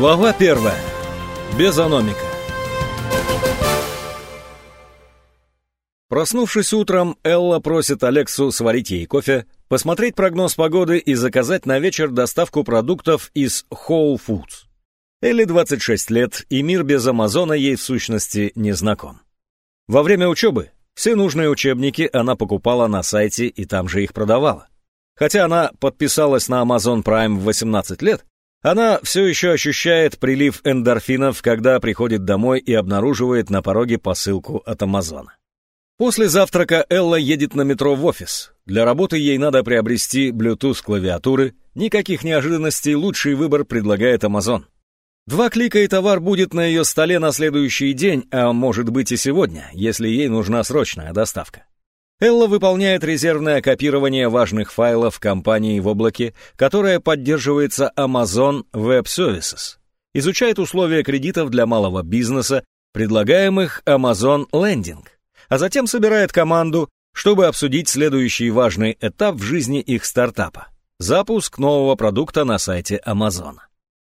Глава первая. Безономика. Проснувшись утром, Элла просит Алексу сварить ей кофе, посмотреть прогноз погоды и заказать на вечер доставку продуктов из Whole Foods. Элли 26 лет, и мир без Амазона ей в сущности не знаком. Во время учебы все нужные учебники она покупала на сайте и там же их продавала. Хотя она подписалась на Amazon Prime в 18 лет, она все еще ощущает прилив эндорфинов, когда приходит домой и обнаруживает на пороге посылку от Амазона. После завтрака Элла едет на метро в офис. Для работы ей надо приобрести Bluetooth-клавиатуры. Никаких неожиданностей, лучший выбор предлагает Amazon. Два клика и товар будет на ее столе на следующий день, а может быть и сегодня, если ей нужна срочная доставка. Элла выполняет резервное копирование важных файлов компании в облаке, которое поддерживается Amazon Web Services. Изучает условия кредитов для малого бизнеса, предлагаемых Amazon Lending а затем собирает команду, чтобы обсудить следующий важный этап в жизни их стартапа – запуск нового продукта на сайте Amazon.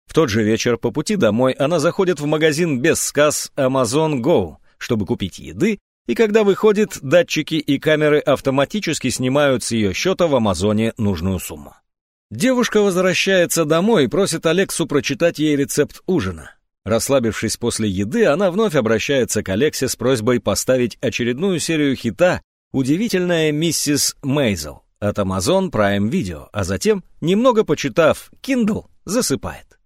В тот же вечер по пути домой она заходит в магазин без сказ Amazon Go, чтобы купить еды, и когда выходит, датчики и камеры автоматически снимают с ее счета в Амазоне нужную сумму. Девушка возвращается домой и просит Алексу прочитать ей рецепт ужина. Расслабившись после еды, она вновь обращается к Алексе с просьбой поставить очередную серию хита «Удивительная миссис Мейзел» от Amazon Prime Video, а затем, немного почитав Kindle, засыпает.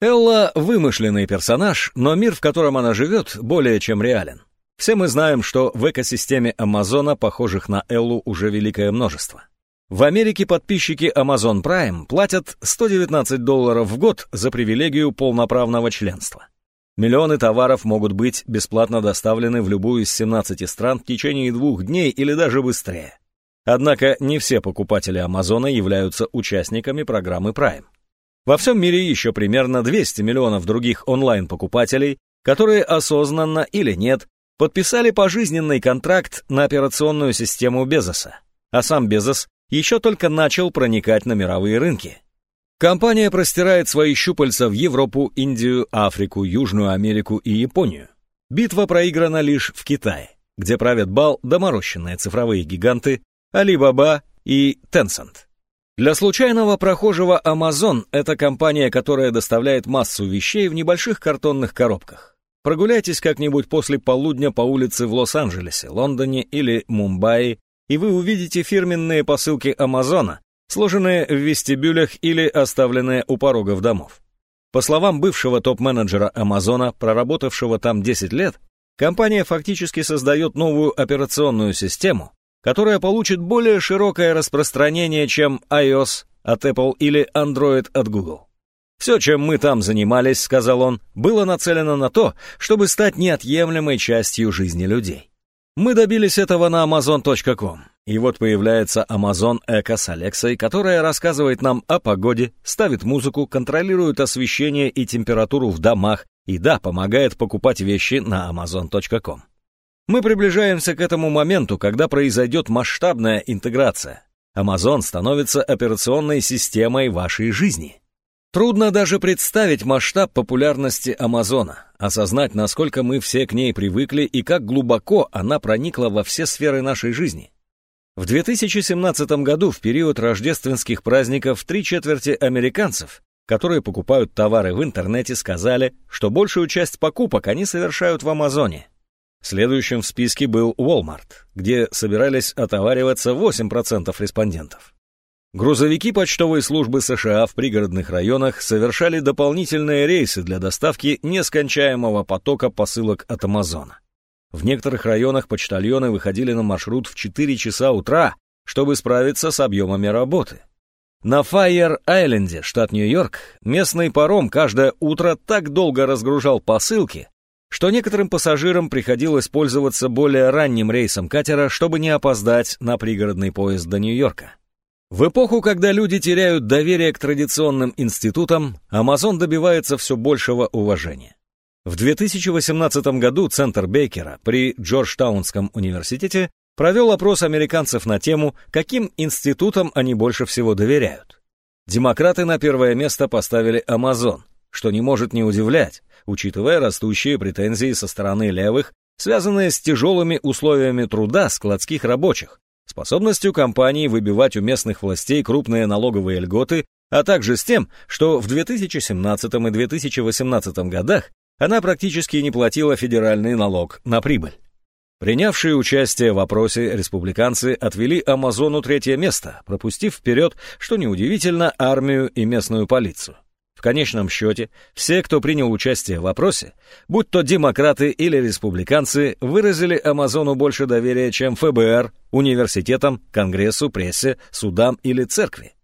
Элла — вымышленный персонаж, но мир, в котором она живет, более чем реален. Все мы знаем, что в экосистеме Амазона похожих на Эллу уже великое множество. В Америке подписчики Amazon Prime платят 119 долларов в год за привилегию полноправного членства. Миллионы товаров могут быть бесплатно доставлены в любую из 17 стран в течение двух дней или даже быстрее. Однако не все покупатели Амазона являются участниками программы Prime. Во всем мире еще примерно 200 миллионов других онлайн-покупателей, которые осознанно или нет подписали пожизненный контракт на операционную систему Безоса, а сам Безос еще только начал проникать на мировые рынки. Компания простирает свои щупальца в Европу, Индию, Африку, Южную Америку и Японию. Битва проиграна лишь в Китае, где правят бал доморощенные цифровые гиганты Alibaba и Tencent. Для случайного прохожего Amazon – это компания, которая доставляет массу вещей в небольших картонных коробках. Прогуляйтесь как-нибудь после полудня по улице в Лос-Анджелесе, Лондоне или Мумбаи и вы увидите фирменные посылки Амазона, сложенные в вестибюлях или оставленные у порогов домов. По словам бывшего топ-менеджера Амазона, проработавшего там 10 лет, компания фактически создает новую операционную систему, которая получит более широкое распространение, чем iOS от Apple или Android от Google. «Все, чем мы там занимались, — сказал он, — было нацелено на то, чтобы стать неотъемлемой частью жизни людей. Мы добились этого на Amazon.com. И вот появляется Amazon Echo с Алексой, которая рассказывает нам о погоде, ставит музыку, контролирует освещение и температуру в домах и, да, помогает покупать вещи на Amazon.com. Мы приближаемся к этому моменту, когда произойдет масштабная интеграция. Amazon становится операционной системой вашей жизни. Трудно даже представить масштаб популярности Амазона, осознать, насколько мы все к ней привыкли и как глубоко она проникла во все сферы нашей жизни. В 2017 году, в период рождественских праздников, три четверти американцев, которые покупают товары в интернете, сказали, что большую часть покупок они совершают в Амазоне. Следующим в списке был Walmart, где собирались отовариваться 8% респондентов. Грузовики почтовой службы США в пригородных районах совершали дополнительные рейсы для доставки нескончаемого потока посылок от Амазона. В некоторых районах почтальоны выходили на маршрут в 4 часа утра, чтобы справиться с объемами работы. На Файер-Айленде, штат Нью-Йорк, местный паром каждое утро так долго разгружал посылки, что некоторым пассажирам приходилось пользоваться более ранним рейсом катера, чтобы не опоздать на пригородный поезд до Нью-Йорка. В эпоху, когда люди теряют доверие к традиционным институтам, Amazon добивается все большего уважения. В 2018 году Центр Бейкера при Джорджтаунском университете провел опрос американцев на тему, каким институтам они больше всего доверяют. Демократы на первое место поставили Amazon, что не может не удивлять, учитывая растущие претензии со стороны левых, связанные с тяжелыми условиями труда складских рабочих, способностью компании выбивать у местных властей крупные налоговые льготы, а также с тем, что в 2017 и 2018 годах она практически не платила федеральный налог на прибыль. Принявшие участие в опросе республиканцы отвели Амазону третье место, пропустив вперед, что неудивительно, армию и местную полицию. В конечном счете, все, кто принял участие в опросе, будь то демократы или республиканцы, выразили Амазону больше доверия, чем ФБР, университетам, Конгрессу, прессе, судам или церкви.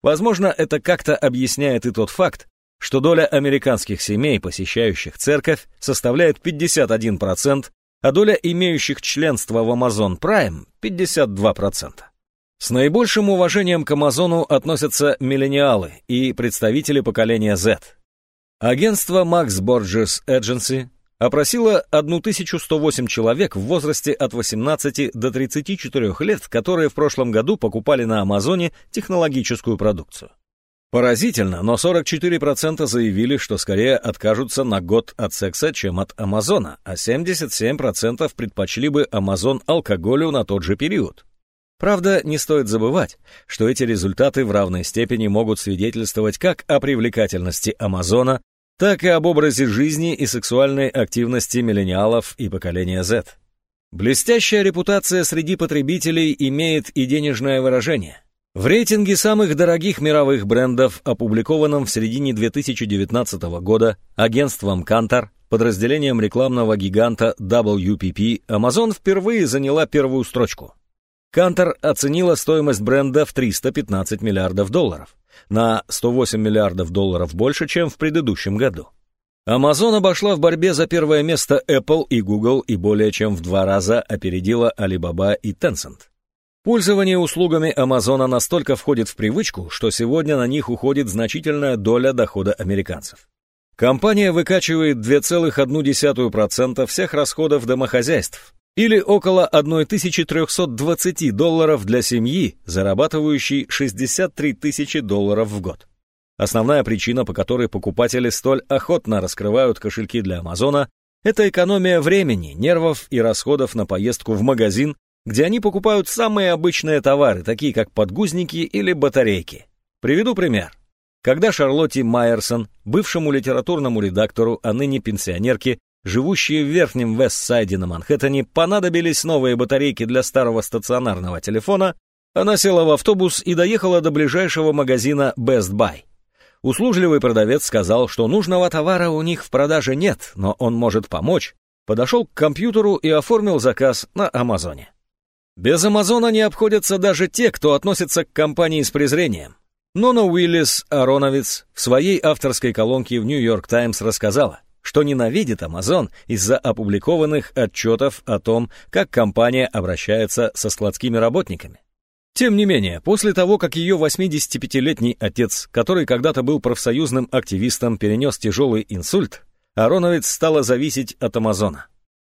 Возможно, это как-то объясняет и тот факт, что доля американских семей, посещающих церковь, составляет 51%, а доля имеющих членство в Amazon Prime — 52%. С наибольшим уважением к Амазону относятся миллениалы и представители поколения Z. Агентство Max Borges Agency опросило 1108 человек в возрасте от 18 до 34 лет, которые в прошлом году покупали на Амазоне технологическую продукцию. Поразительно, но 44% заявили, что скорее откажутся на год от секса, чем от Амазона, а 77% предпочли бы Амазон алкоголю на тот же период. Правда, не стоит забывать, что эти результаты в равной степени могут свидетельствовать как о привлекательности Амазона, так и об образе жизни и сексуальной активности миллениалов и поколения Z. Блестящая репутация среди потребителей имеет и денежное выражение – в рейтинге самых дорогих мировых брендов, опубликованном в середине 2019 года агентством Kantar, подразделением рекламного гиганта WPP, Amazon впервые заняла первую строчку. Kantar оценила стоимость бренда в 315 миллиардов долларов, на 108 миллиардов долларов больше, чем в предыдущем году. Amazon обошла в борьбе за первое место Apple и Google и более чем в два раза опередила Alibaba и Tencent. Пользование услугами Амазона настолько входит в привычку, что сегодня на них уходит значительная доля дохода американцев. Компания выкачивает 2,1% всех расходов домохозяйств, или около 1320 долларов для семьи, зарабатывающей 63 тысячи долларов в год. Основная причина, по которой покупатели столь охотно раскрывают кошельки для Амазона, это экономия времени, нервов и расходов на поездку в магазин где они покупают самые обычные товары, такие как подгузники или батарейки. Приведу пример. Когда Шарлотте Майерсон, бывшему литературному редактору, а ныне пенсионерке, живущей в Верхнем Вестсайде на Манхэттене, понадобились новые батарейки для старого стационарного телефона, она села в автобус и доехала до ближайшего магазина Best Buy. Услужливый продавец сказал, что нужного товара у них в продаже нет, но он может помочь. Подошел к компьютеру и оформил заказ на Амазоне. Без Амазона не обходятся даже те, кто относится к компании с презрением. Нона Уиллис Ароновиц в своей авторской колонке в «Нью-Йорк Таймс» рассказала, что ненавидит Амазон из-за опубликованных отчетов о том, как компания обращается со складскими работниками. Тем не менее, после того, как ее 85-летний отец, который когда-то был профсоюзным активистом, перенес тяжелый инсульт, Ароновец стала зависеть от Амазона.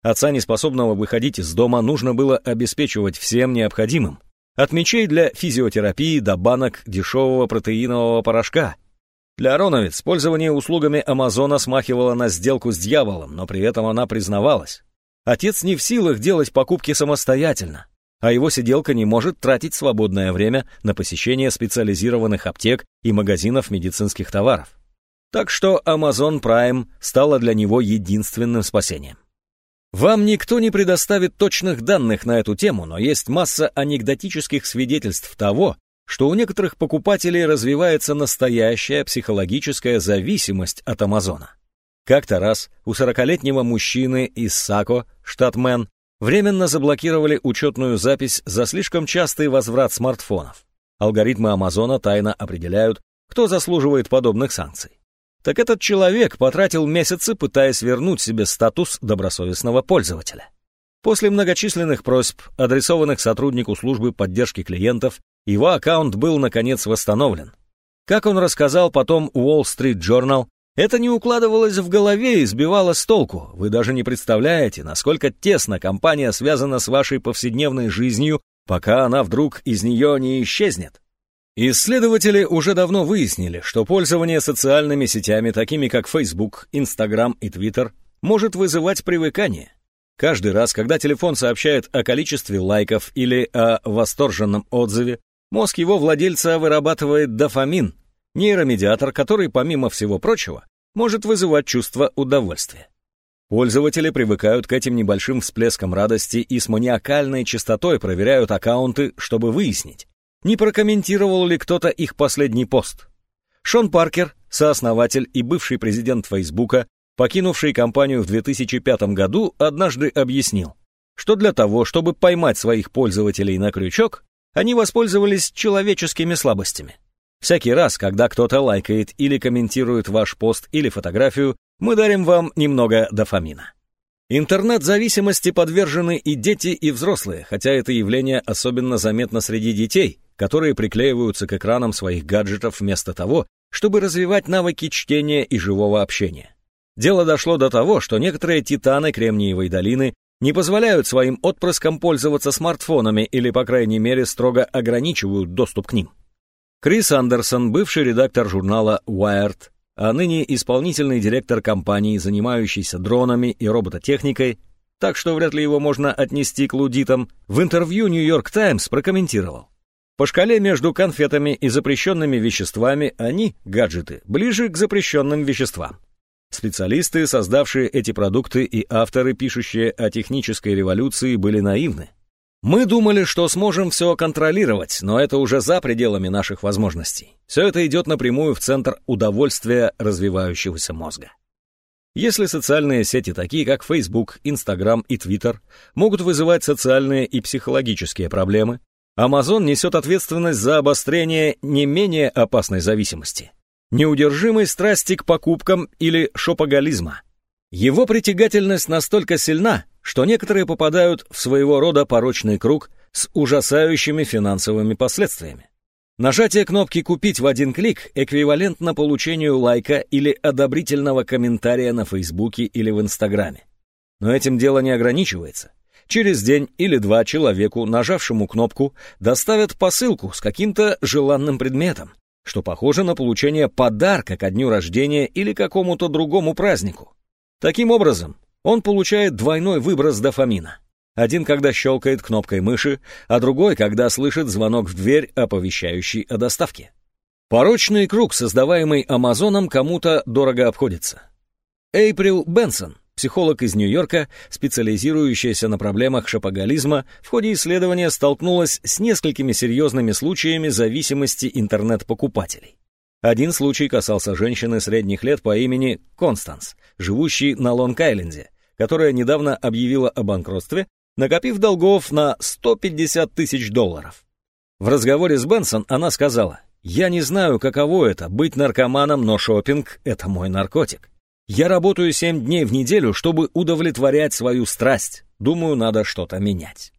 Отца, неспособного выходить из дома, нужно было обеспечивать всем необходимым. От мечей для физиотерапии до банок дешевого протеинового порошка. Для Ароновец пользование услугами Амазона смахивало на сделку с дьяволом, но при этом она признавалась. Отец не в силах делать покупки самостоятельно, а его сиделка не может тратить свободное время на посещение специализированных аптек и магазинов медицинских товаров. Так что Amazon Prime стала для него единственным спасением. Вам никто не предоставит точных данных на эту тему, но есть масса анекдотических свидетельств того, что у некоторых покупателей развивается настоящая психологическая зависимость от Амазона. Как-то раз у 40-летнего мужчины из Сако, штат Мэн, временно заблокировали учетную запись за слишком частый возврат смартфонов. Алгоритмы Амазона тайно определяют, кто заслуживает подобных санкций так этот человек потратил месяцы, пытаясь вернуть себе статус добросовестного пользователя. После многочисленных просьб, адресованных сотруднику службы поддержки клиентов, его аккаунт был, наконец, восстановлен. Как он рассказал потом Wall Street Journal, это не укладывалось в голове и сбивало с толку. Вы даже не представляете, насколько тесно компания связана с вашей повседневной жизнью, пока она вдруг из нее не исчезнет. Исследователи уже давно выяснили, что пользование социальными сетями, такими как Facebook, Instagram и Twitter, может вызывать привыкание. Каждый раз, когда телефон сообщает о количестве лайков или о восторженном отзыве, мозг его владельца вырабатывает дофамин, нейромедиатор, который, помимо всего прочего, может вызывать чувство удовольствия. Пользователи привыкают к этим небольшим всплескам радости и с маниакальной частотой проверяют аккаунты, чтобы выяснить, не прокомментировал ли кто-то их последний пост. Шон Паркер, сооснователь и бывший президент Фейсбука, покинувший компанию в 2005 году, однажды объяснил, что для того, чтобы поймать своих пользователей на крючок, они воспользовались человеческими слабостями. Всякий раз, когда кто-то лайкает или комментирует ваш пост или фотографию, мы дарим вам немного дофамина. Интернет-зависимости подвержены и дети, и взрослые, хотя это явление особенно заметно среди детей, которые приклеиваются к экранам своих гаджетов вместо того, чтобы развивать навыки чтения и живого общения. Дело дошло до того, что некоторые титаны Кремниевой долины не позволяют своим отпрыскам пользоваться смартфонами или, по крайней мере, строго ограничивают доступ к ним. Крис Андерсон, бывший редактор журнала Wired, а ныне исполнительный директор компании, занимающийся дронами и робототехникой, так что вряд ли его можно отнести к лудитам, в интервью New York Times прокомментировал. По шкале между конфетами и запрещенными веществами они, гаджеты, ближе к запрещенным веществам. Специалисты, создавшие эти продукты и авторы, пишущие о технической революции, были наивны. Мы думали, что сможем все контролировать, но это уже за пределами наших возможностей. Все это идет напрямую в центр удовольствия развивающегося мозга. Если социальные сети, такие как Facebook, Instagram и Twitter, могут вызывать социальные и психологические проблемы, Amazon несет ответственность за обострение не менее опасной зависимости – неудержимой страсти к покупкам или шопоголизма. Его притягательность настолько сильна, что некоторые попадают в своего рода порочный круг с ужасающими финансовыми последствиями. Нажатие кнопки «Купить» в один клик эквивалентно получению лайка или одобрительного комментария на Фейсбуке или в Инстаграме. Но этим дело не ограничивается. Через день или два человеку, нажавшему кнопку, доставят посылку с каким-то желанным предметом, что похоже на получение подарка ко дню рождения или какому-то другому празднику. Таким образом, он получает двойной выброс дофамина. Один, когда щелкает кнопкой мыши, а другой, когда слышит звонок в дверь, оповещающий о доставке. Порочный круг, создаваемый Амазоном, кому-то дорого обходится. Эйприл Бенсон, психолог из Нью-Йорка, специализирующаяся на проблемах шопоголизма, в ходе исследования столкнулась с несколькими серьезными случаями зависимости интернет-покупателей. Один случай касался женщины средних лет по имени Констанс, живущей на Лонг-Айленде, которая недавно объявила о банкротстве, накопив долгов на 150 тысяч долларов. В разговоре с Бенсон она сказала, «Я не знаю, каково это — быть наркоманом, но шопинг — это мой наркотик. Я работаю 7 дней в неделю, чтобы удовлетворять свою страсть. Думаю, надо что-то менять».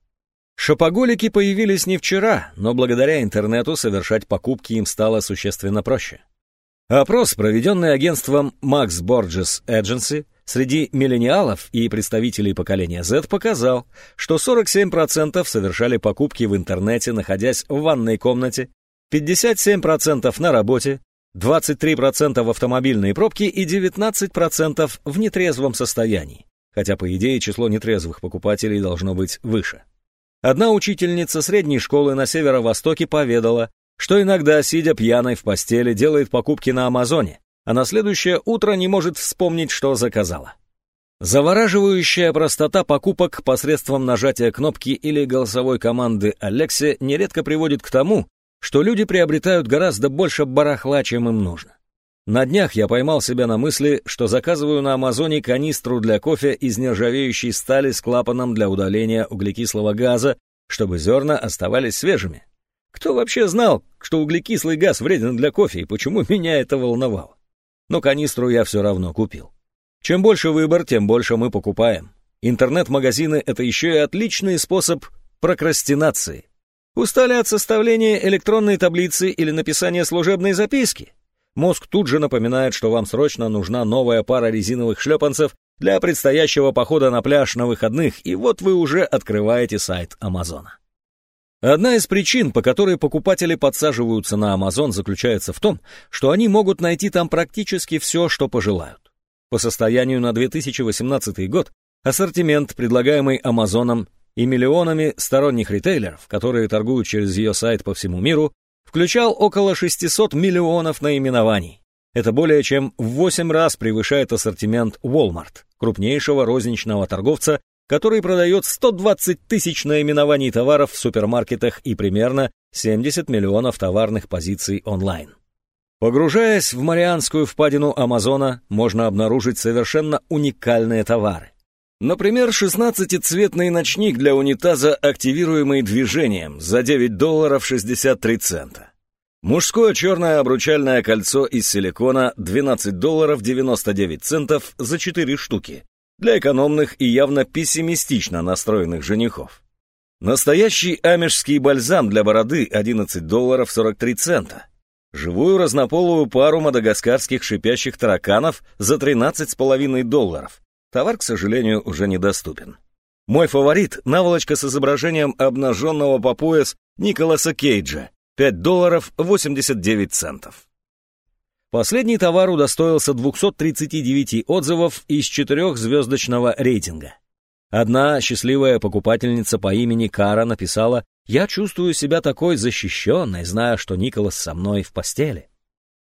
Шопоголики появились не вчера, но благодаря интернету совершать покупки им стало существенно проще. Опрос, проведенный агентством Max Borges Agency, среди миллениалов и представителей поколения Z показал, что 47% совершали покупки в интернете, находясь в ванной комнате, 57% на работе, 23% в автомобильной пробке и 19% в нетрезвом состоянии, хотя, по идее, число нетрезвых покупателей должно быть выше. Одна учительница средней школы на северо-востоке поведала, что иногда, сидя пьяной в постели, делает покупки на Амазоне, а на следующее утро не может вспомнить, что заказала. Завораживающая простота покупок посредством нажатия кнопки или голосовой команды Алексе нередко приводит к тому, что люди приобретают гораздо больше барахла, чем им нужно. На днях я поймал себя на мысли, что заказываю на Амазоне канистру для кофе из нержавеющей стали с клапаном для удаления углекислого газа, чтобы зерна оставались свежими. Кто вообще знал, что углекислый газ вреден для кофе и почему меня это волновало? но канистру я все равно купил. Чем больше выбор, тем больше мы покупаем. Интернет-магазины — это еще и отличный способ прокрастинации. Устали от составления электронной таблицы или написания служебной записки? Мозг тут же напоминает, что вам срочно нужна новая пара резиновых шлепанцев для предстоящего похода на пляж на выходных, и вот вы уже открываете сайт Амазона. Одна из причин, по которой покупатели подсаживаются на Amazon, заключается в том, что они могут найти там практически все, что пожелают. По состоянию на 2018 год ассортимент, предлагаемый Amazon и миллионами сторонних ритейлеров, которые торгуют через ее сайт по всему миру, включал около 600 миллионов наименований. Это более чем в 8 раз превышает ассортимент Walmart, крупнейшего розничного торговца который продает 120 тысяч наименований товаров в супермаркетах и примерно 70 миллионов товарных позиций онлайн. Погружаясь в Марианскую впадину Амазона, можно обнаружить совершенно уникальные товары. Например, 16-цветный ночник для унитаза, активируемый движением, за 9 долларов 63 цента. Мужское черное обручальное кольцо из силикона 12 долларов 99 центов за 4 штуки, для экономных и явно пессимистично настроенных женихов. Настоящий амежский бальзам для бороды 11 долларов 43 цента. Живую разнополую пару мадагаскарских шипящих тараканов за 13,5 долларов. Товар, к сожалению, уже недоступен. Мой фаворит — наволочка с изображением обнаженного по пояс Николаса Кейджа. 5 долларов 89 центов. Последний товар удостоился 239 отзывов из четырехзвездочного рейтинга. Одна счастливая покупательница по имени Кара написала «Я чувствую себя такой защищенной, зная, что Николас со мной в постели».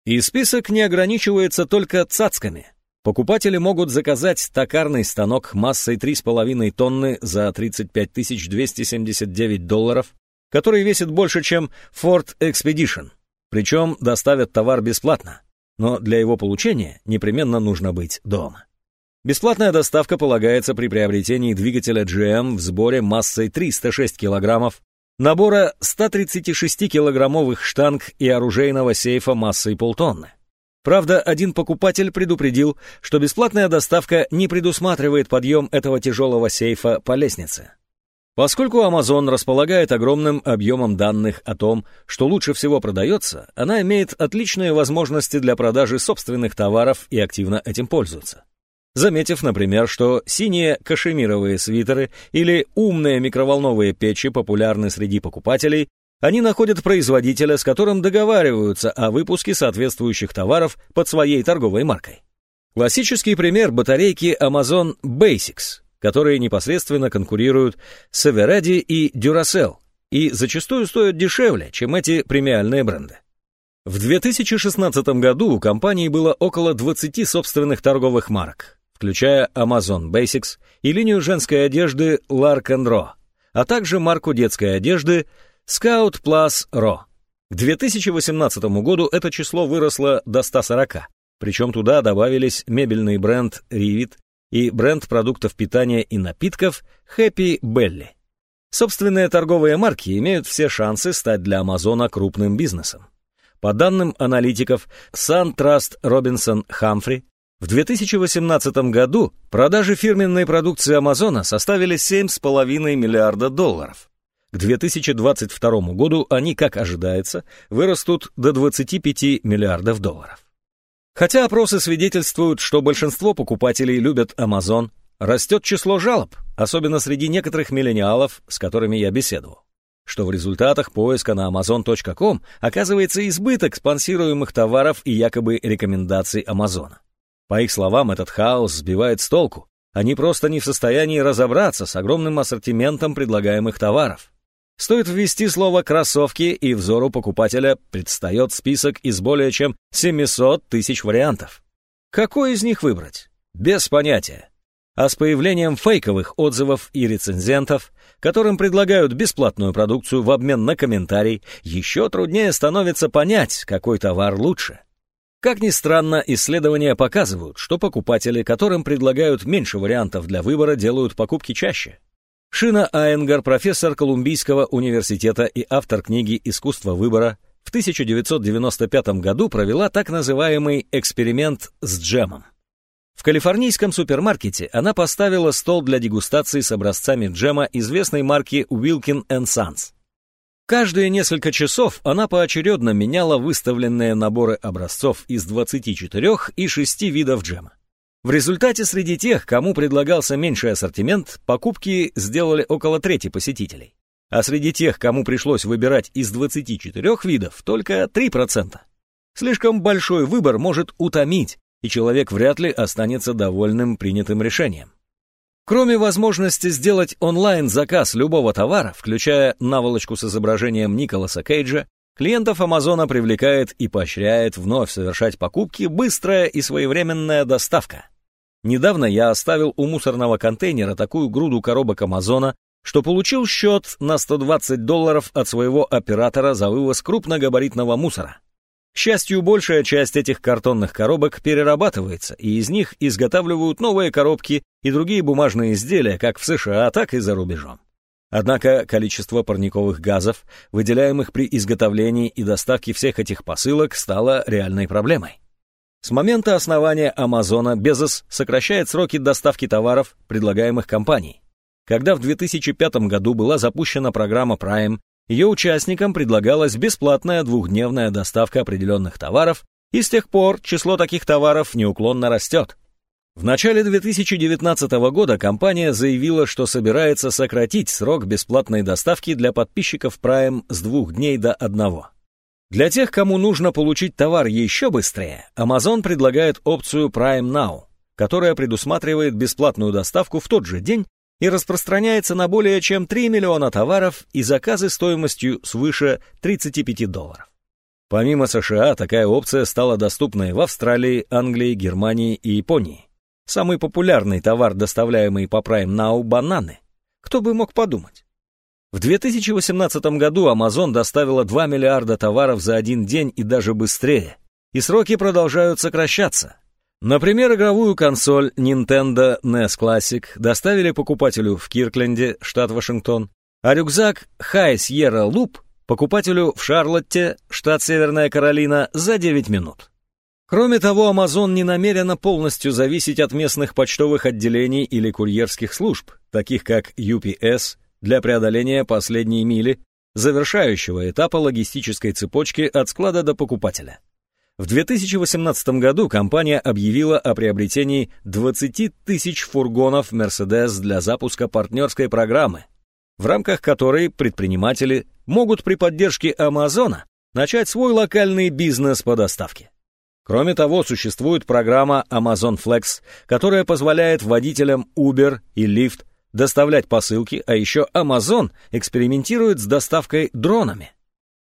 И список не ограничивается только цацками. Покупатели могут заказать токарный станок массой 3,5 тонны за 35 279 долларов, который весит больше, чем Ford Expedition. Причем доставят товар бесплатно но для его получения непременно нужно быть дома. Бесплатная доставка полагается при приобретении двигателя GM в сборе массой 306 килограммов, набора 136-килограммовых штанг и оружейного сейфа массой полтонны. Правда, один покупатель предупредил, что бесплатная доставка не предусматривает подъем этого тяжелого сейфа по лестнице. Поскольку Amazon располагает огромным объемом данных о том, что лучше всего продается, она имеет отличные возможности для продажи собственных товаров и активно этим пользуется. Заметив, например, что синие кашемировые свитеры или умные микроволновые печи популярны среди покупателей, они находят производителя, с которым договариваются о выпуске соответствующих товаров под своей торговой маркой. Классический пример батарейки Amazon Basics, которые непосредственно конкурируют с Eveready и Duracell и зачастую стоят дешевле, чем эти премиальные бренды. В 2016 году у компании было около 20 собственных торговых марок, включая Amazon Basics и линию женской одежды Lark Ro, а также марку детской одежды Scout Plus Ro. К 2018 году это число выросло до 140, причем туда добавились мебельный бренд Rivet и бренд продуктов питания и напитков Happy Belly. Собственные торговые марки имеют все шансы стать для Амазона крупным бизнесом. По данным аналитиков SunTrust Robinson Humphrey, в 2018 году продажи фирменной продукции Амазона составили 7,5 миллиарда долларов. К 2022 году они, как ожидается, вырастут до 25 миллиардов долларов. Хотя опросы свидетельствуют, что большинство покупателей любят Amazon, растет число жалоб, особенно среди некоторых миллениалов, с которыми я беседовал. Что в результатах поиска на amazon.com оказывается избыток спонсируемых товаров и якобы рекомендаций Амазона. По их словам, этот хаос сбивает с толку. Они просто не в состоянии разобраться с огромным ассортиментом предлагаемых товаров. Стоит ввести слово «кроссовки», и взору покупателя предстает список из более чем 700 тысяч вариантов. Какой из них выбрать? Без понятия. А с появлением фейковых отзывов и рецензентов, которым предлагают бесплатную продукцию в обмен на комментарий, еще труднее становится понять, какой товар лучше. Как ни странно, исследования показывают, что покупатели, которым предлагают меньше вариантов для выбора, делают покупки чаще. Шина Айенгар, профессор Колумбийского университета и автор книги «Искусство выбора», в 1995 году провела так называемый эксперимент с джемом. В калифорнийском супермаркете она поставила стол для дегустации с образцами джема известной марки Wilkin Sons. Каждые несколько часов она поочередно меняла выставленные наборы образцов из 24 и 6 видов джема. В результате среди тех, кому предлагался меньший ассортимент, покупки сделали около трети посетителей. а среди тех, кому пришлось выбирать из 24 видов, только 3%. Слишком большой выбор может утомить, и человек вряд ли останется довольным принятым решением. Кроме возможности сделать онлайн-заказ любого товара, включая наволочку с изображением Николаса Кейджа, клиентов Амазона привлекает и поощряет вновь совершать покупки быстрая и своевременная доставка. Недавно я оставил у мусорного контейнера такую груду коробок Амазона, что получил счет на 120 долларов от своего оператора за вывоз крупногабаритного мусора. К счастью, большая часть этих картонных коробок перерабатывается, и из них изготавливают новые коробки и другие бумажные изделия как в США, так и за рубежом. Однако количество парниковых газов, выделяемых при изготовлении и доставке всех этих посылок, стало реальной проблемой. С момента основания Амазона Безос сокращает сроки доставки товаров, предлагаемых компанией. Когда в 2005 году была запущена программа Prime, ее участникам предлагалась бесплатная двухдневная доставка определенных товаров, и с тех пор число таких товаров неуклонно растет. В начале 2019 года компания заявила, что собирается сократить срок бесплатной доставки для подписчиков Prime с двух дней до одного. Для тех, кому нужно получить товар еще быстрее, Amazon предлагает опцию Prime Now, которая предусматривает бесплатную доставку в тот же день и распространяется на более чем 3 миллиона товаров и заказы стоимостью свыше 35 долларов. Помимо США, такая опция стала доступной в Австралии, Англии, Германии и Японии. Самый популярный товар, доставляемый по Prime Now – бананы. Кто бы мог подумать? В 2018 году Amazon доставила 2 миллиарда товаров за один день и даже быстрее, и сроки продолжают сокращаться. Например, игровую консоль Nintendo NES Classic доставили покупателю в Киркленде, штат Вашингтон, а рюкзак High Sierra Loop покупателю в Шарлотте, штат Северная Каролина, за 9 минут. Кроме того, Amazon не намерена полностью зависеть от местных почтовых отделений или курьерских служб, таких как UPS, для преодоления последней мили, завершающего этапа логистической цепочки от склада до покупателя. В 2018 году компания объявила о приобретении 20 тысяч фургонов Mercedes для запуска партнерской программы, в рамках которой предприниматели могут при поддержке Амазона начать свой локальный бизнес по доставке. Кроме того, существует программа Amazon Flex, которая позволяет водителям Uber и Lyft доставлять посылки, а еще Amazon экспериментирует с доставкой дронами.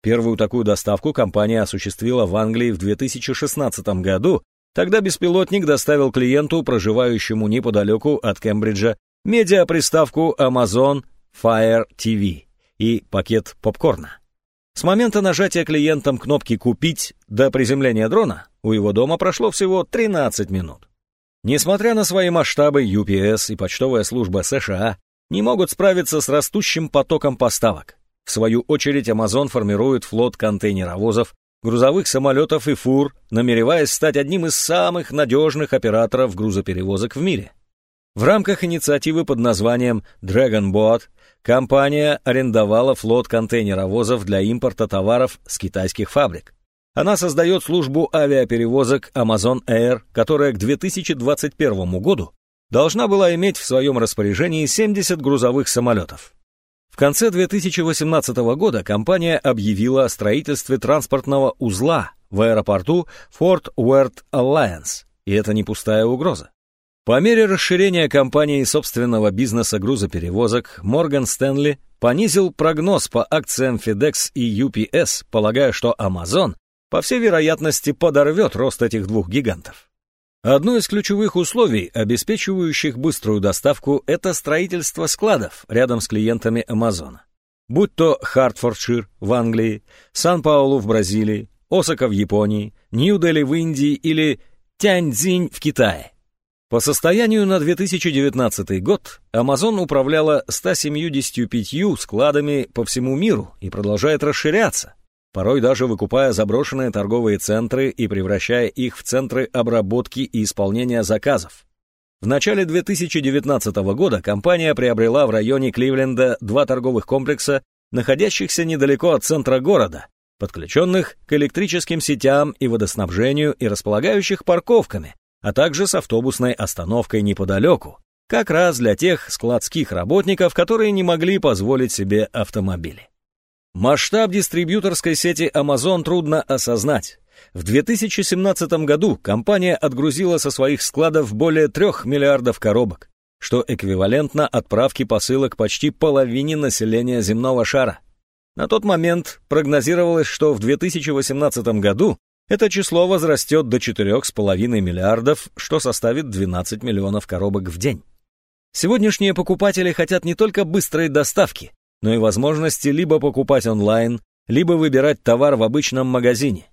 Первую такую доставку компания осуществила в Англии в 2016 году. Тогда беспилотник доставил клиенту, проживающему неподалеку от Кембриджа, медиаприставку Amazon Fire TV и пакет попкорна. С момента нажатия клиентом кнопки «Купить» до приземления дрона у его дома прошло всего 13 минут. Несмотря на свои масштабы, UPS и почтовая служба США не могут справиться с растущим потоком поставок. В свою очередь Amazon формирует флот контейнеровозов, грузовых самолетов и фур, намереваясь стать одним из самых надежных операторов грузоперевозок в мире. В рамках инициативы под названием Dragon Boat компания арендовала флот контейнеровозов для импорта товаров с китайских фабрик. Она создает службу авиаперевозок Amazon Air, которая к 2021 году должна была иметь в своем распоряжении 70 грузовых самолетов. В конце 2018 года компания объявила о строительстве транспортного узла в аэропорту Fort Worth Alliance, и это не пустая угроза. По мере расширения компании собственного бизнеса грузоперевозок, Морган Стэнли понизил прогноз по акциям FedEx и UPS, полагая, что Amazon, по всей вероятности, подорвет рост этих двух гигантов. Одно из ключевых условий, обеспечивающих быструю доставку, это строительство складов рядом с клиентами Амазона. Будь то Хартфордшир в Англии, Сан-Паулу в Бразилии, Осака в Японии, Нью-Дели в Индии или Тяньцзинь в Китае. По состоянию на 2019 год Amazon управляла 175 складами по всему миру и продолжает расширяться порой даже выкупая заброшенные торговые центры и превращая их в центры обработки и исполнения заказов. В начале 2019 года компания приобрела в районе Кливленда два торговых комплекса, находящихся недалеко от центра города, подключенных к электрическим сетям и водоснабжению и располагающих парковками, а также с автобусной остановкой неподалеку, Как раз для тех складских работников, которые не могли позволить себе автомобили. Масштаб дистрибьюторской сети Amazon трудно осознать. В 2017 году компания отгрузила со своих складов более 3 миллиардов коробок, что эквивалентно отправке посылок почти половине населения земного шара. На тот момент прогнозировалось, что в 2018 году это число возрастет до 4,5 миллиардов, что составит 12 миллионов коробок в день. Сегодняшние покупатели хотят не только быстрой доставки, но и возможности либо покупать онлайн, либо выбирать товар в обычном магазине.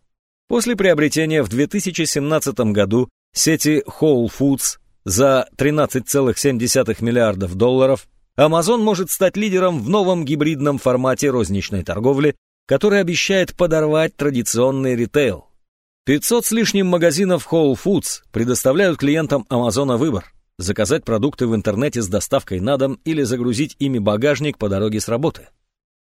После приобретения в 2017 году сети Whole Foods за 13,7 миллиардов долларов, Amazon может стать лидером в новом гибридном формате розничной торговли, который обещает подорвать традиционный ритейл. 500 с лишним магазинов Whole Foods предоставляют клиентам Amazon выбор – заказать продукты в интернете с доставкой на дом или загрузить ими багажник по дороге с работы.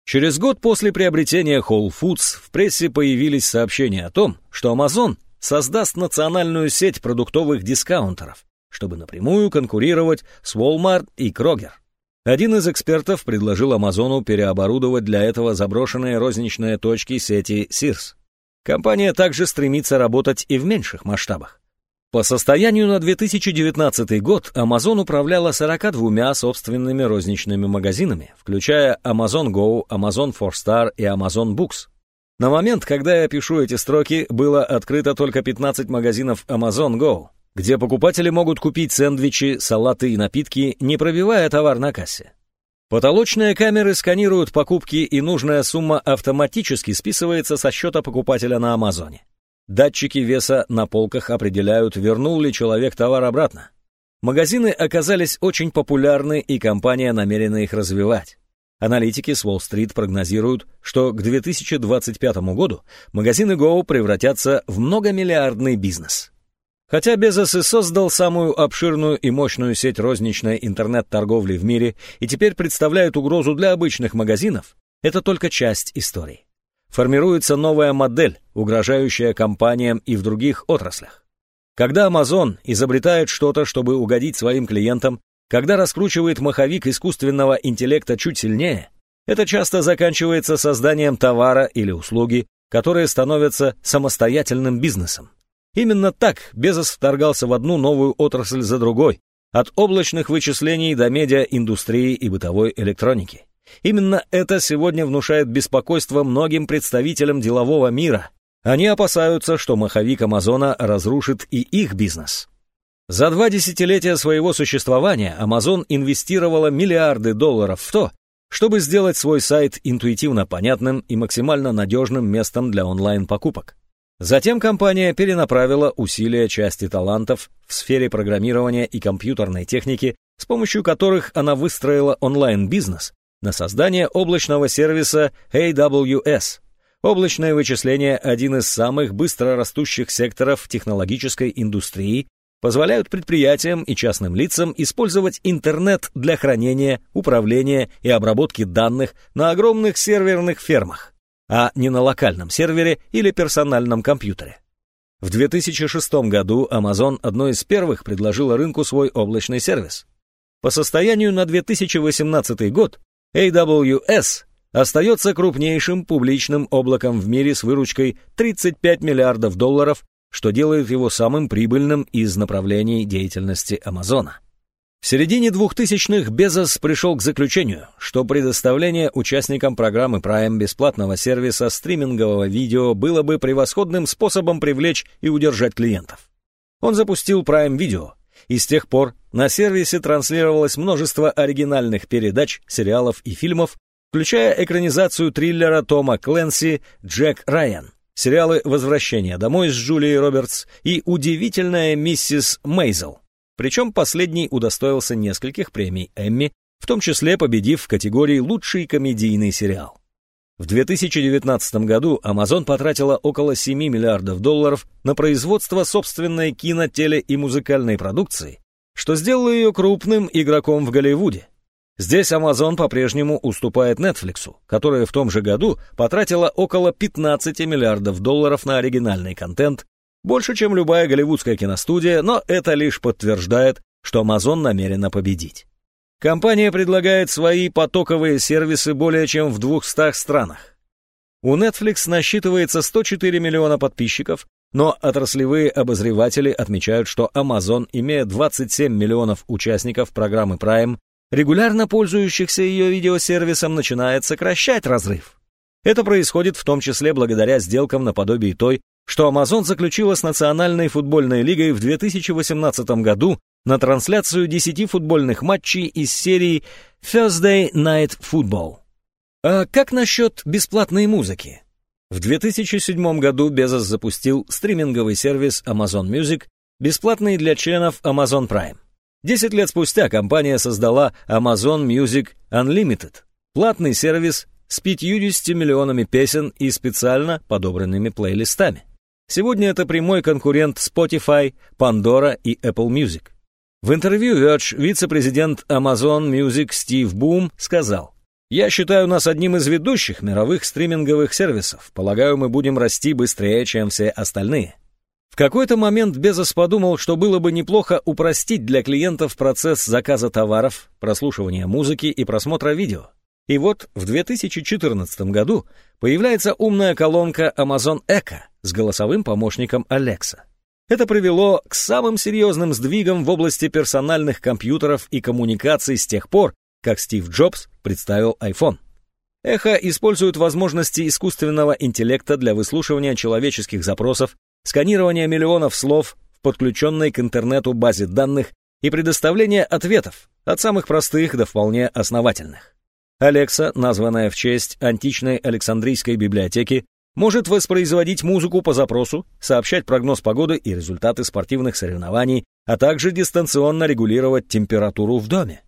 Через год после приобретения Whole Foods в прессе появились сообщения о том, что Amazon создаст национальную сеть продуктовых дискаунтеров, чтобы напрямую конкурировать с Walmart и Kroger. Один из экспертов предложил Амазону переоборудовать для этого заброшенные розничные точки сети Sears. Компания также стремится работать и в меньших масштабах. По состоянию на 2019 год Amazon управляла 42 собственными розничными магазинами, включая Amazon Go, Amazon 4Star и Amazon Books. На момент, когда я пишу эти строки, было открыто только 15 магазинов Amazon Go, где покупатели могут купить сэндвичи, салаты и напитки, не пробивая товар на кассе. Потолочные камеры сканируют покупки, и нужная сумма автоматически списывается со счета покупателя на Амазоне. Датчики веса на полках определяют, вернул ли человек товар обратно. Магазины оказались очень популярны, и компания намерена их развивать. Аналитики с Уолл-стрит прогнозируют, что к 2025 году магазины Go превратятся в многомиллиардный бизнес. Хотя Безос и создал самую обширную и мощную сеть розничной интернет-торговли в мире и теперь представляет угрозу для обычных магазинов, это только часть истории. Формируется новая модель, угрожающая компаниям и в других отраслях. Когда Amazon изобретает что-то, чтобы угодить своим клиентам, когда раскручивает маховик искусственного интеллекта чуть сильнее, это часто заканчивается созданием товара или услуги, которые становятся самостоятельным бизнесом. Именно так Безос вторгался в одну новую отрасль за другой, от облачных вычислений до медиаиндустрии и бытовой электроники. Именно это сегодня внушает беспокойство многим представителям делового мира. Они опасаются, что маховик Амазона разрушит и их бизнес. За два десятилетия своего существования Amazon инвестировала миллиарды долларов в то, чтобы сделать свой сайт интуитивно понятным и максимально надежным местом для онлайн-покупок. Затем компания перенаправила усилия части талантов в сфере программирования и компьютерной техники, с помощью которых она выстроила онлайн-бизнес на создание облачного сервиса AWS. Облачное вычисление – один из самых быстро растущих секторов технологической индустрии, позволяют предприятиям и частным лицам использовать интернет для хранения, управления и обработки данных на огромных серверных фермах а не на локальном сервере или персональном компьютере. В 2006 году Amazon одной из первых предложила рынку свой облачный сервис. По состоянию на 2018 год AWS остается крупнейшим публичным облаком в мире с выручкой 35 миллиардов долларов, что делает его самым прибыльным из направлений деятельности Амазона. В середине 2000-х Безос пришел к заключению, что предоставление участникам программы Prime бесплатного сервиса стримингового видео было бы превосходным способом привлечь и удержать клиентов. Он запустил Prime Video, и с тех пор на сервисе транслировалось множество оригинальных передач, сериалов и фильмов, включая экранизацию триллера Тома Кленси «Джек Райан», сериалы «Возвращение домой» с Джулией Робертс и «Удивительная миссис Мейзел», причем последний удостоился нескольких премий Эмми, в том числе победив в категории «Лучший комедийный сериал». В 2019 году Amazon потратила около 7 миллиардов долларов на производство собственной кино, теле и музыкальной продукции, что сделало ее крупным игроком в Голливуде. Здесь Amazon по-прежнему уступает Netflix, которая в том же году потратила около 15 миллиардов долларов на оригинальный контент больше, чем любая голливудская киностудия, но это лишь подтверждает, что Amazon намерена победить. Компания предлагает свои потоковые сервисы более чем в 200 странах. У Netflix насчитывается 104 миллиона подписчиков, но отраслевые обозреватели отмечают, что Amazon, имея 27 миллионов участников программы Prime, регулярно пользующихся ее видеосервисом, начинает сокращать разрыв. Это происходит в том числе благодаря сделкам наподобие той, что Amazon заключила с Национальной футбольной лигой в 2018 году на трансляцию 10 футбольных матчей из серии Thursday Night Football. А как насчет бесплатной музыки? В 2007 году Безос запустил стриминговый сервис Amazon Music, бесплатный для членов Amazon Prime. Десять лет спустя компания создала Amazon Music Unlimited, платный сервис с 50 миллионами песен и специально подобранными плейлистами. Сегодня это прямой конкурент Spotify, Pandora и Apple Music. В интервью Verge вице-президент Amazon Music Стив Бум сказал, «Я считаю нас одним из ведущих мировых стриминговых сервисов. Полагаю, мы будем расти быстрее, чем все остальные». В какой-то момент Безос подумал, что было бы неплохо упростить для клиентов процесс заказа товаров, прослушивания музыки и просмотра видео. И вот в 2014 году появляется умная колонка Amazon Echo с голосовым помощником Alexa. Это привело к самым серьезным сдвигам в области персональных компьютеров и коммуникаций с тех пор, как Стив Джобс представил iPhone. Эхо использует возможности искусственного интеллекта для выслушивания человеческих запросов, сканирования миллионов слов в подключенной к интернету базе данных и предоставления ответов, от самых простых до вполне основательных. Алекса, названная в честь античной Александрийской библиотеки, может воспроизводить музыку по запросу, сообщать прогноз погоды и результаты спортивных соревнований, а также дистанционно регулировать температуру в доме.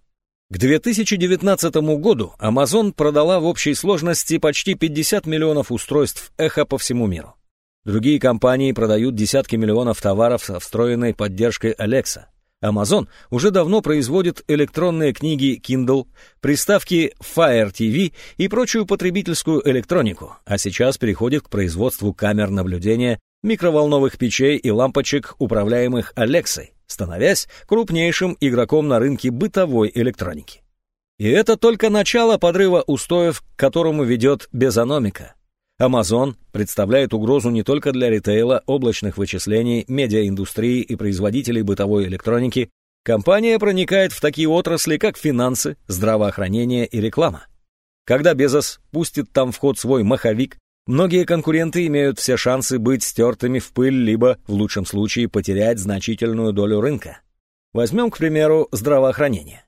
К 2019 году Amazon продала в общей сложности почти 50 миллионов устройств эхо по всему миру. Другие компании продают десятки миллионов товаров со встроенной поддержкой Alexa. Amazon уже давно производит электронные книги Kindle, приставки Fire TV и прочую потребительскую электронику, а сейчас переходит к производству камер наблюдения, микроволновых печей и лампочек, управляемых Alexa, становясь крупнейшим игроком на рынке бытовой электроники. И это только начало подрыва устоев, к которому ведет безономика. Amazon представляет угрозу не только для ритейла, облачных вычислений, медиаиндустрии и производителей бытовой электроники. Компания проникает в такие отрасли, как финансы, здравоохранение и реклама. Когда Безос пустит там в ход свой маховик, многие конкуренты имеют все шансы быть стертыми в пыль, либо, в лучшем случае, потерять значительную долю рынка. Возьмем, к примеру, здравоохранение.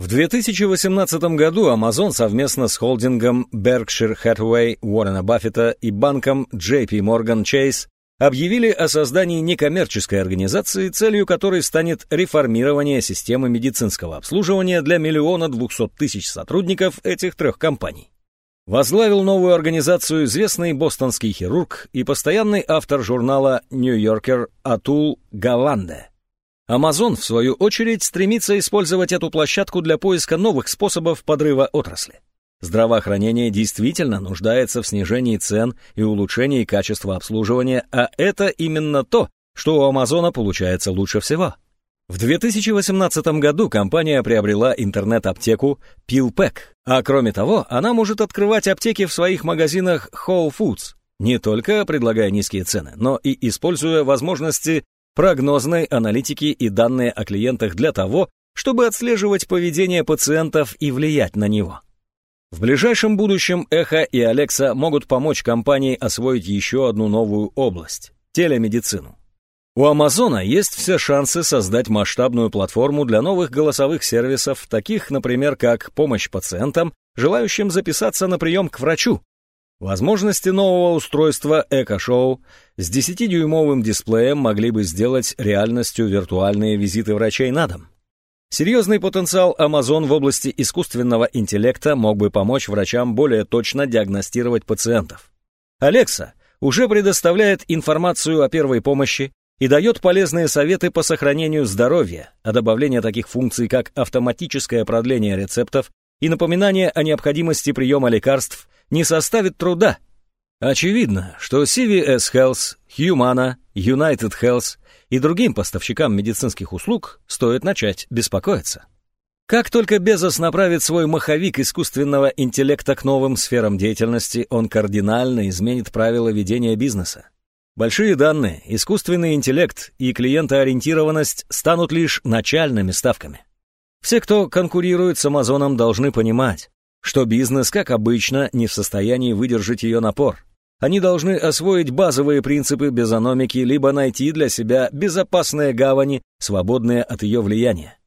В 2018 году Amazon совместно с холдингом Berkshire Hathaway, Уоррена Баффета и банком JP Morgan Chase объявили о создании некоммерческой организации, целью которой станет реформирование системы медицинского обслуживания для миллиона двухсот тысяч сотрудников этих трех компаний. Возглавил новую организацию известный бостонский хирург и постоянный автор журнала «Нью-Йоркер» Атул Галанде. Amazon, в свою очередь, стремится использовать эту площадку для поиска новых способов подрыва отрасли. Здравоохранение действительно нуждается в снижении цен и улучшении качества обслуживания, а это именно то, что у Амазона получается лучше всего. В 2018 году компания приобрела интернет-аптеку PillPack, а кроме того, она может открывать аптеки в своих магазинах Whole Foods, не только предлагая низкие цены, но и используя возможности прогнозной аналитики и данные о клиентах для того, чтобы отслеживать поведение пациентов и влиять на него. В ближайшем будущем Эхо и Алекса могут помочь компании освоить еще одну новую область – телемедицину. У Амазона есть все шансы создать масштабную платформу для новых голосовых сервисов, таких, например, как помощь пациентам, желающим записаться на прием к врачу, Возможности нового устройства Эко-шоу с 10-дюймовым дисплеем могли бы сделать реальностью виртуальные визиты врачей на дом. Серьезный потенциал Amazon в области искусственного интеллекта мог бы помочь врачам более точно диагностировать пациентов. Alexa уже предоставляет информацию о первой помощи и дает полезные советы по сохранению здоровья, а добавление таких функций, как автоматическое продление рецептов и напоминание о необходимости приема лекарств не составит труда. Очевидно, что CVS Health, Humana, United Health и другим поставщикам медицинских услуг стоит начать беспокоиться. Как только Безос направит свой маховик искусственного интеллекта к новым сферам деятельности, он кардинально изменит правила ведения бизнеса. Большие данные, искусственный интеллект и клиентоориентированность станут лишь начальными ставками. Все, кто конкурирует с Амазоном, должны понимать, что бизнес, как обычно, не в состоянии выдержать ее напор. Они должны освоить базовые принципы безономики, либо найти для себя безопасные гавани, свободные от ее влияния.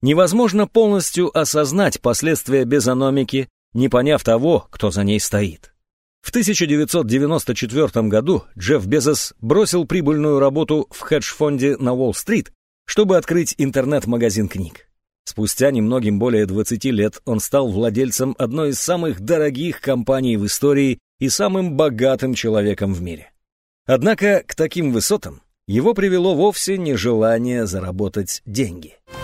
Невозможно полностью осознать последствия безономики, не поняв того, кто за ней стоит. В 1994 году Джефф Безос бросил прибыльную работу в хедж-фонде на Уолл-стрит, чтобы открыть интернет-магазин книг. Спустя немногим более 20 лет он стал владельцем одной из самых дорогих компаний в истории и самым богатым человеком в мире. Однако к таким высотам его привело вовсе не желание заработать деньги –